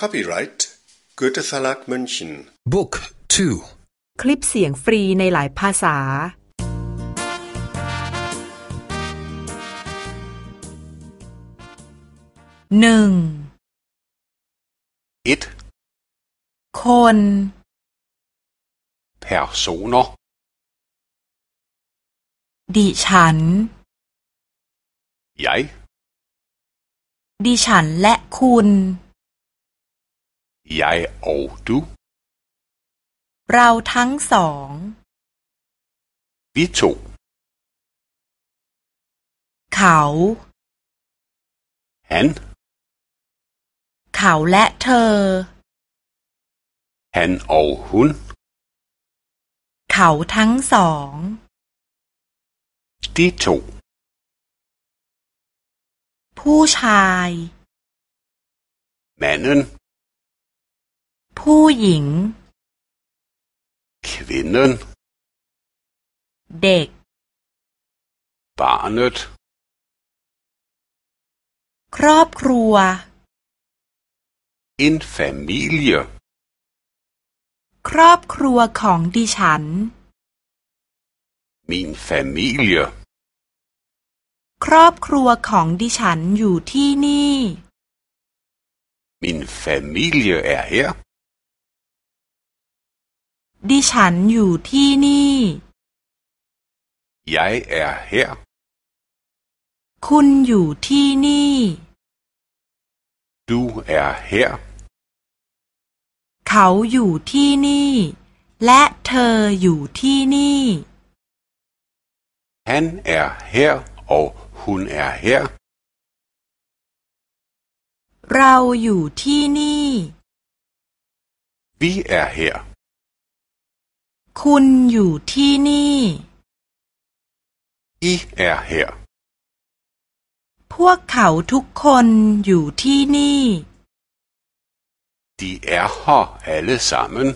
Copyright Goethe Verlag München Book 2 คลิปเสียงฟรีในหลายภาษา หนึ่ง 1. คน Personer ดิฉัน Jeg ดิฉันและคุณ Jeg og du เราทั้งสอง Vi to เขา Han เขาและเธอ Han og hun เขาทั้งสอง De to ผู้ชาย Manden ผู้หญิง Kvinden เด็ก Barnet ครอบครัว En familie ครอบครัวของดิฉัน Min familie ครอบครัวของดิฉันอยู่ที่นี่ Min familie er her ดิฉันอยู่ที่นี่ Jeg er her คุณอยู่ที่นี่ Du er her เขาอยู่ที่นี่ และเธออยู่ที่นี่ Han er her og hun er her เราอยู่ที่นี่ Vi er her คุณอยู่ที่นี่ I er her พวกเขาทุกคนอยู่ที่นี่ De er her alle sammen